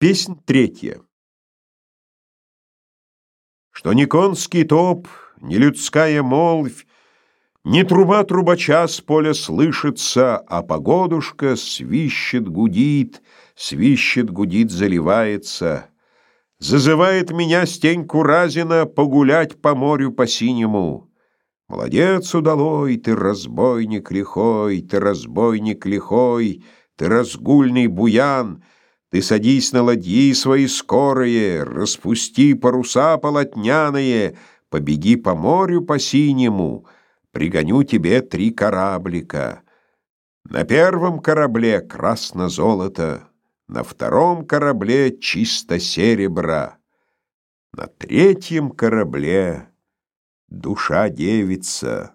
Песнь третья. Что ни конский топ, ни людская молвь, Ни труба трубача с поля слышится, А погодушка свищет, гудит, Свищет, гудит, заливается. Зазывает меня Стеньку Разина Погулять по морю по-синему. Молодец удалой, ты разбойник лихой, Ты разбойник лихой, ты разгульный буян — ты садись на ладьи свои скорые, распусти паруса полотняные, побеги по морю по синему, пригоню тебе три кораблика. На первом корабле красно-золото, на втором корабле чисто серебра, на третьем корабле душа девица.